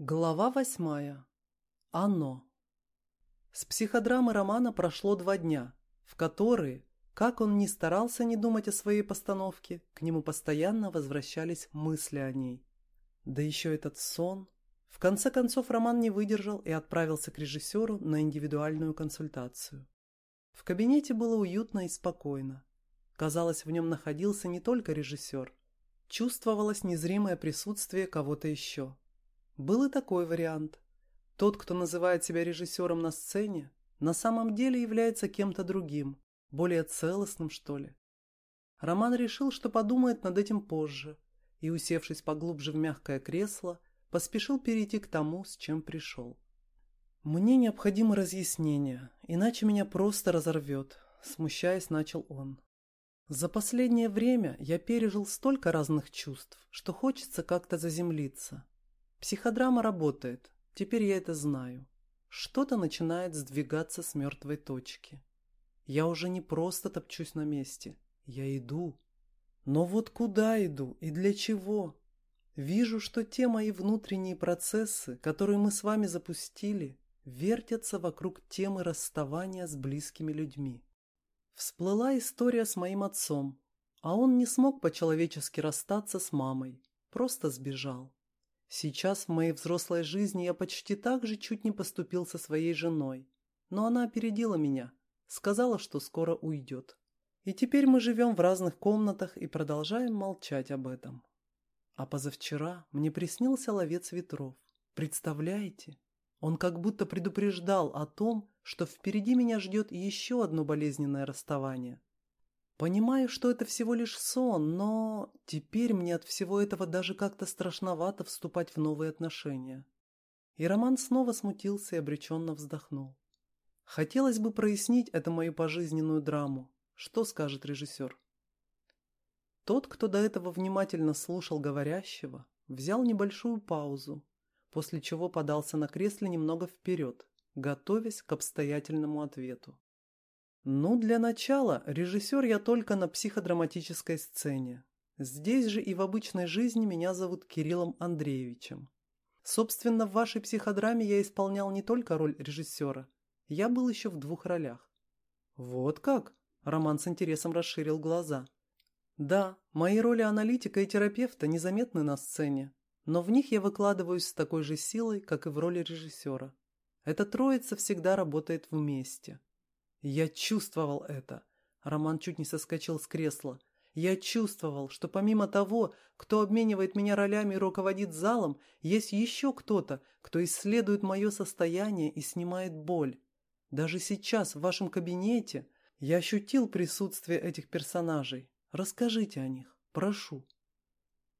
Глава восьмая. Оно. С психодрамы романа прошло два дня, в которые, как он ни старался не думать о своей постановке, к нему постоянно возвращались мысли о ней. Да еще этот сон. В конце концов Роман не выдержал и отправился к режиссеру на индивидуальную консультацию. В кабинете было уютно и спокойно. Казалось, в нем находился не только режиссер. Чувствовалось незримое присутствие кого-то еще. Был и такой вариант. Тот, кто называет себя режиссером на сцене, на самом деле является кем-то другим, более целостным, что ли. Роман решил, что подумает над этим позже, и, усевшись поглубже в мягкое кресло, поспешил перейти к тому, с чем пришел. «Мне необходимо разъяснение, иначе меня просто разорвет», – смущаясь, начал он. «За последнее время я пережил столько разных чувств, что хочется как-то заземлиться, Психодрама работает, теперь я это знаю. Что-то начинает сдвигаться с мертвой точки. Я уже не просто топчусь на месте, я иду. Но вот куда иду и для чего? Вижу, что те мои внутренние процессы, которые мы с вами запустили, вертятся вокруг темы расставания с близкими людьми. Всплыла история с моим отцом, а он не смог по-человечески расстаться с мамой, просто сбежал. Сейчас в моей взрослой жизни я почти так же чуть не поступил со своей женой. Но она опередила меня, сказала, что скоро уйдет. И теперь мы живем в разных комнатах и продолжаем молчать об этом. А позавчера мне приснился ловец ветров. Представляете? Он как будто предупреждал о том, что впереди меня ждет еще одно болезненное расставание. Понимаю, что это всего лишь сон, но теперь мне от всего этого даже как-то страшновато вступать в новые отношения. И Роман снова смутился и обреченно вздохнул. Хотелось бы прояснить эту мою пожизненную драму. Что скажет режиссер? Тот, кто до этого внимательно слушал говорящего, взял небольшую паузу, после чего подался на кресле немного вперед, готовясь к обстоятельному ответу. Ну, для начала, режиссер я только на психодраматической сцене. Здесь же и в обычной жизни меня зовут Кириллом Андреевичем. Собственно, в вашей психодраме я исполнял не только роль режиссера. Я был еще в двух ролях. Вот как? Роман с интересом расширил глаза. Да, мои роли аналитика и терапевта незаметны на сцене, но в них я выкладываюсь с такой же силой, как и в роли режиссера. Эта троица всегда работает вместе. Я чувствовал это. Роман чуть не соскочил с кресла. Я чувствовал, что помимо того, кто обменивает меня ролями и руководит залом, есть еще кто-то, кто исследует мое состояние и снимает боль. Даже сейчас в вашем кабинете я ощутил присутствие этих персонажей. Расскажите о них, прошу.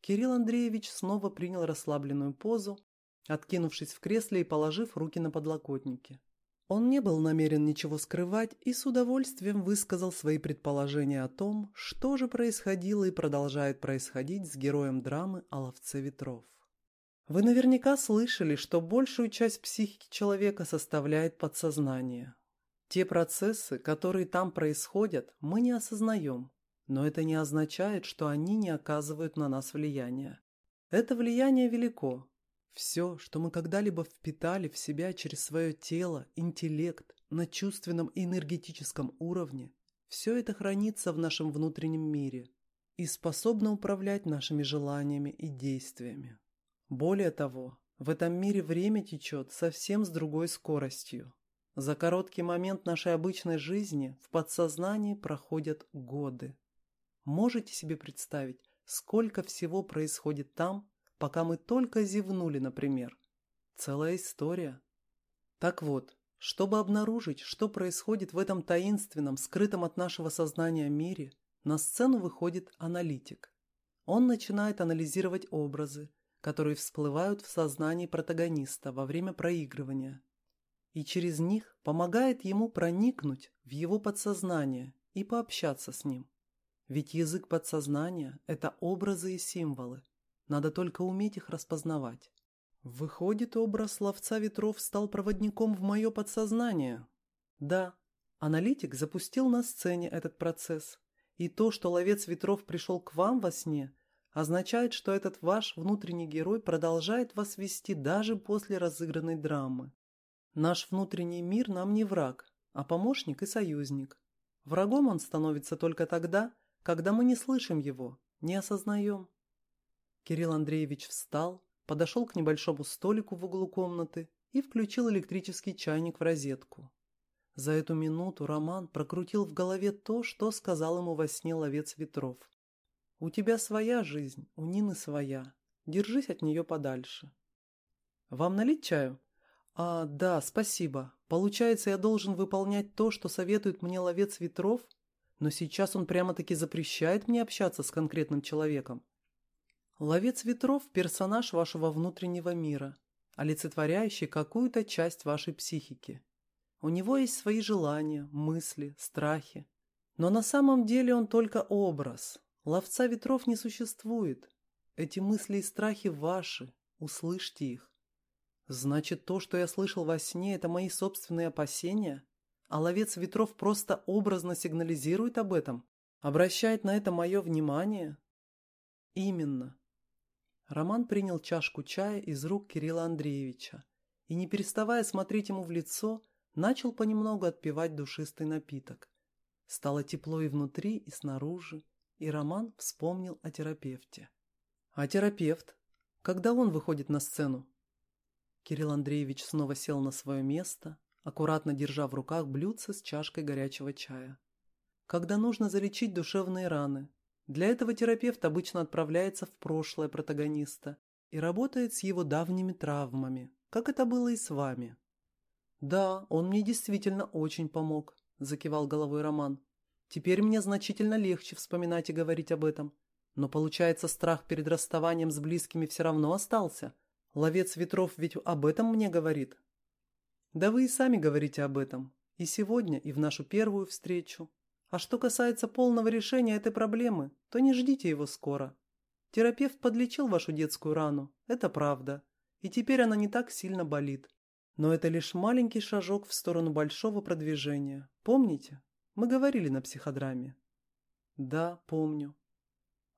Кирилл Андреевич снова принял расслабленную позу, откинувшись в кресле и положив руки на подлокотники. Он не был намерен ничего скрывать и с удовольствием высказал свои предположения о том, что же происходило и продолжает происходить с героем драмы о ловце ветров. Вы наверняка слышали, что большую часть психики человека составляет подсознание. Те процессы, которые там происходят, мы не осознаем, но это не означает, что они не оказывают на нас влияния. Это влияние велико, все, что мы когда-либо впитали в себя через свое тело, интеллект, на чувственном и энергетическом уровне, все это хранится в нашем внутреннем мире и способно управлять нашими желаниями и действиями. Более того, в этом мире время течет совсем с другой скоростью. За короткий момент нашей обычной жизни в подсознании проходят годы. Можете себе представить, сколько всего происходит там, пока мы только зевнули, например. Целая история. Так вот, чтобы обнаружить, что происходит в этом таинственном, скрытом от нашего сознания мире, на сцену выходит аналитик. Он начинает анализировать образы, которые всплывают в сознании протагониста во время проигрывания, и через них помогает ему проникнуть в его подсознание и пообщаться с ним. Ведь язык подсознания – это образы и символы, надо только уметь их распознавать. Выходит, образ ловца ветров стал проводником в мое подсознание. Да, аналитик запустил на сцене этот процесс. И то, что ловец ветров пришел к вам во сне, означает, что этот ваш внутренний герой продолжает вас вести даже после разыгранной драмы. Наш внутренний мир нам не враг, а помощник и союзник. Врагом он становится только тогда, когда мы не слышим его, не осознаем. Кирилл Андреевич встал, подошел к небольшому столику в углу комнаты и включил электрический чайник в розетку. За эту минуту Роман прокрутил в голове то, что сказал ему во сне ловец ветров. «У тебя своя жизнь, у Нины своя. Держись от нее подальше». «Вам налить чаю?» «А, да, спасибо. Получается, я должен выполнять то, что советует мне ловец ветров? Но сейчас он прямо-таки запрещает мне общаться с конкретным человеком. Ловец ветров – персонаж вашего внутреннего мира, олицетворяющий какую-то часть вашей психики. У него есть свои желания, мысли, страхи. Но на самом деле он только образ. Ловца ветров не существует. Эти мысли и страхи ваши, услышьте их. Значит, то, что я слышал во сне, это мои собственные опасения? А ловец ветров просто образно сигнализирует об этом? Обращает на это мое внимание? Именно. Роман принял чашку чая из рук Кирилла Андреевича и, не переставая смотреть ему в лицо, начал понемногу отпивать душистый напиток. Стало тепло и внутри, и снаружи, и Роман вспомнил о терапевте. А терапевт? Когда он выходит на сцену? Кирилл Андреевич снова сел на свое место, аккуратно держа в руках блюдце с чашкой горячего чая. Когда нужно залечить душевные раны, для этого терапевт обычно отправляется в прошлое протагониста и работает с его давними травмами, как это было и с вами. «Да, он мне действительно очень помог», – закивал головой Роман. «Теперь мне значительно легче вспоминать и говорить об этом. Но получается, страх перед расставанием с близкими все равно остался. Ловец ветров ведь об этом мне говорит». «Да вы и сами говорите об этом. И сегодня, и в нашу первую встречу. А что касается полного решения этой проблемы, то не ждите его скоро. Терапевт подлечил вашу детскую рану, это правда, и теперь она не так сильно болит. Но это лишь маленький шажок в сторону большого продвижения. Помните? Мы говорили на психодраме. Да, помню.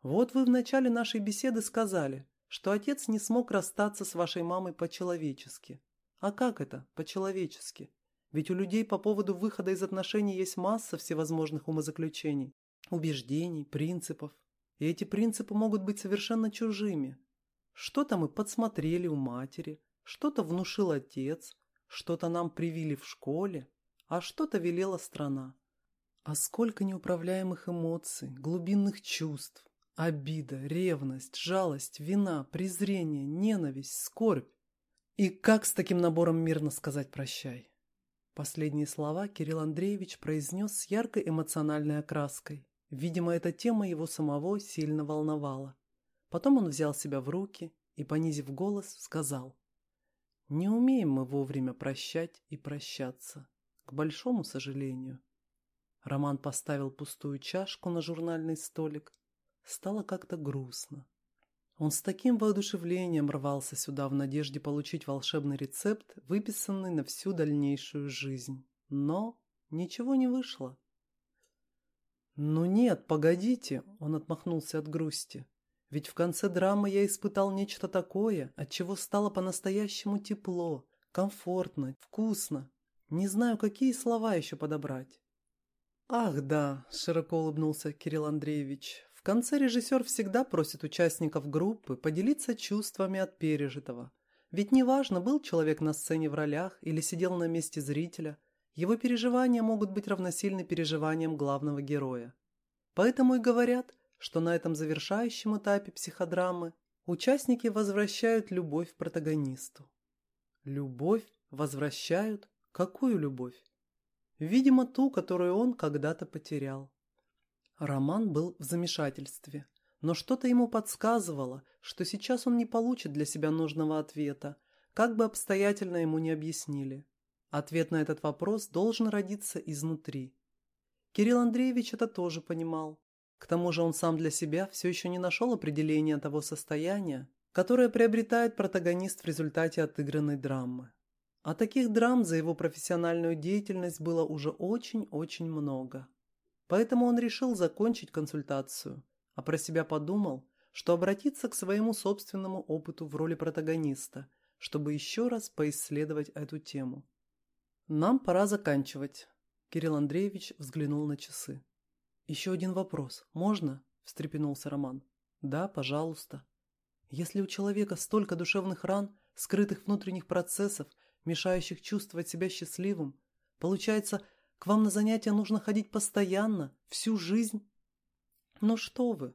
Вот вы в начале нашей беседы сказали, что отец не смог расстаться с вашей мамой по-человечески. А как это по-человечески? Ведь у людей по поводу выхода из отношений есть масса всевозможных умозаключений, убеждений, принципов. И эти принципы могут быть совершенно чужими. Что-то мы подсмотрели у матери, что-то внушил отец, что-то нам привили в школе, а что-то велела страна. А сколько неуправляемых эмоций, глубинных чувств, обида, ревность, жалость, вина, презрение, ненависть, скорбь. И как с таким набором мирно сказать «прощай»? Последние слова Кирилл Андреевич произнес с яркой эмоциональной окраской. Видимо, эта тема его самого сильно волновала. Потом он взял себя в руки и, понизив голос, сказал. «Не умеем мы вовремя прощать и прощаться, к большому сожалению». Роман поставил пустую чашку на журнальный столик. Стало как-то грустно. Он с таким воодушевлением рвался сюда в надежде получить волшебный рецепт, выписанный на всю дальнейшую жизнь. Но ничего не вышло. «Ну нет, погодите», — он отмахнулся от грусти. «Ведь в конце драмы я испытал нечто такое, от чего стало по-настоящему тепло, комфортно, вкусно. Не знаю, какие слова еще подобрать». «Ах, да», — широко улыбнулся Кирилл Андреевич, конце режиссер всегда просит участников группы поделиться чувствами от пережитого. Ведь неважно, был человек на сцене в ролях или сидел на месте зрителя, его переживания могут быть равносильны переживаниям главного героя. Поэтому и говорят, что на этом завершающем этапе психодрамы участники возвращают любовь протагонисту. Любовь возвращают? Какую любовь? Видимо, ту, которую он когда-то потерял. Роман был в замешательстве, но что-то ему подсказывало, что сейчас он не получит для себя нужного ответа, как бы обстоятельно ему не объяснили. Ответ на этот вопрос должен родиться изнутри. Кирилл Андреевич это тоже понимал. К тому же он сам для себя все еще не нашел определения того состояния, которое приобретает протагонист в результате отыгранной драмы. А таких драм за его профессиональную деятельность было уже очень-очень много. Поэтому он решил закончить консультацию, а про себя подумал, что обратиться к своему собственному опыту в роли протагониста, чтобы еще раз поисследовать эту тему. «Нам пора заканчивать», – Кирилл Андреевич взглянул на часы. «Еще один вопрос. Можно?» – встрепенулся Роман. «Да, пожалуйста». «Если у человека столько душевных ран, скрытых внутренних процессов, мешающих чувствовать себя счастливым, получается, к вам на занятия нужно ходить постоянно, всю жизнь?» «Ну что вы,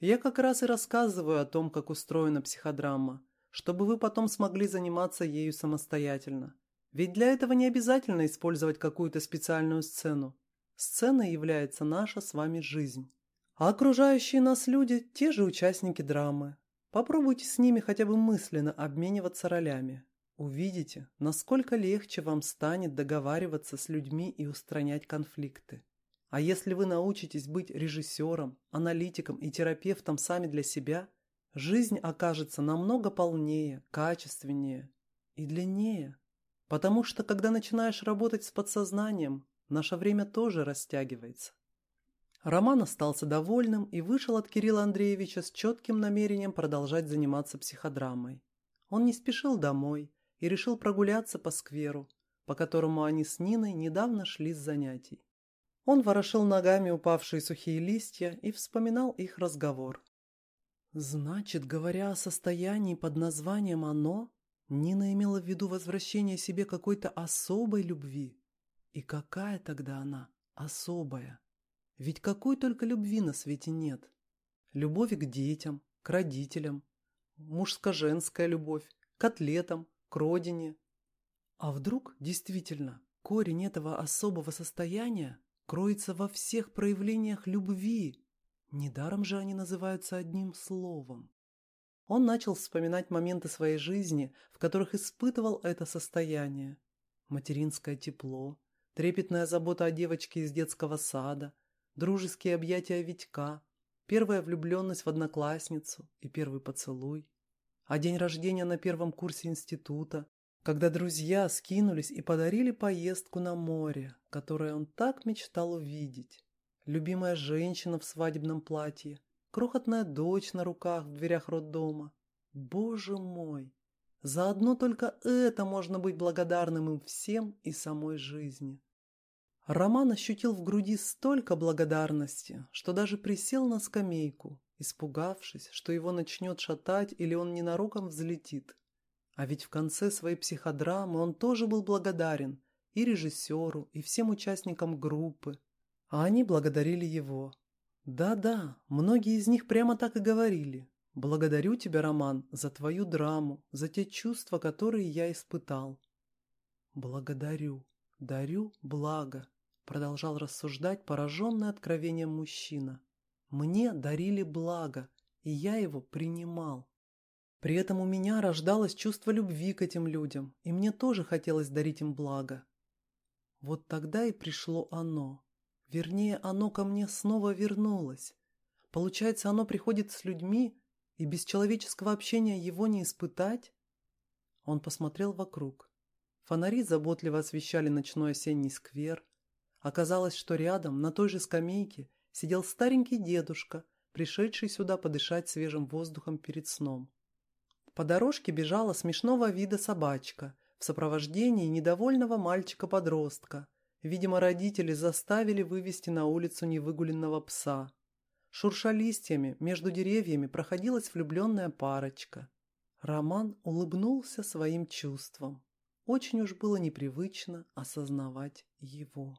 я как раз и рассказываю о том, как устроена психодрама, чтобы вы потом смогли заниматься ею самостоятельно. Ведь для этого не обязательно использовать какую-то специальную сцену. Сценой является наша с вами жизнь. А окружающие нас люди – те же участники драмы. Попробуйте с ними хотя бы мысленно обмениваться ролями. Увидите, насколько легче вам станет договариваться с людьми и устранять конфликты. А если вы научитесь быть режиссером, аналитиком и терапевтом сами для себя, жизнь окажется намного полнее, качественнее и длиннее. Потому что, когда начинаешь работать с подсознанием, наше время тоже растягивается. Роман остался довольным и вышел от Кирилла Андреевича с четким намерением продолжать заниматься психодрамой. Он не спешил домой и решил прогуляться по скверу, по которому они с Ниной недавно шли с занятий. Он ворошил ногами упавшие сухие листья и вспоминал их разговор. Значит, говоря о состоянии под названием «оно», Нина имела в виду возвращение себе какой-то особой любви. И какая тогда она особая? Ведь какой только любви на свете нет. Любовь к детям, к родителям, мужско-женская любовь, к атлетам, к родине. А вдруг действительно корень этого особого состояния кроется во всех проявлениях любви. Недаром же они называются одним словом. Он начал вспоминать моменты своей жизни, в которых испытывал это состояние. Материнское тепло, трепетная забота о девочке из детского сада, дружеские объятия Витька, первая влюбленность в одноклассницу и первый поцелуй, а день рождения на первом курсе института, когда друзья скинулись и подарили поездку на море, которое он так мечтал увидеть. Любимая женщина в свадебном платье, крохотная дочь на руках в дверях роддома. Боже мой! За одно только это можно быть благодарным им всем и самой жизни. Роман ощутил в груди столько благодарности, что даже присел на скамейку, испугавшись, что его начнет шатать или он ненароком взлетит. А ведь в конце своей психодрамы он тоже был благодарен и режиссеру, и всем участникам группы. А они благодарили его. Да-да, многие из них прямо так и говорили. «Благодарю тебя, Роман, за твою драму, за те чувства, которые я испытал». «Благодарю, дарю благо», — продолжал рассуждать пораженный откровением мужчина. «Мне дарили благо, и я его принимал. При этом у меня рождалось чувство любви к этим людям, и мне тоже хотелось дарить им благо. Вот тогда и пришло оно. Вернее, оно ко мне снова вернулось. Получается, оно приходит с людьми, и без человеческого общения его не испытать? Он посмотрел вокруг. Фонари заботливо освещали ночной осенний сквер. Оказалось, что рядом, на той же скамейке, сидел старенький дедушка, пришедший сюда подышать свежим воздухом перед сном. По дорожке бежала смешного вида собачка в сопровождении недовольного мальчика-подростка. Видимо, родители заставили вывести на улицу невыгуленного пса. Шурша листьями, между деревьями проходилась влюбленная парочка. Роман улыбнулся своим чувствам. Очень уж было непривычно осознавать его.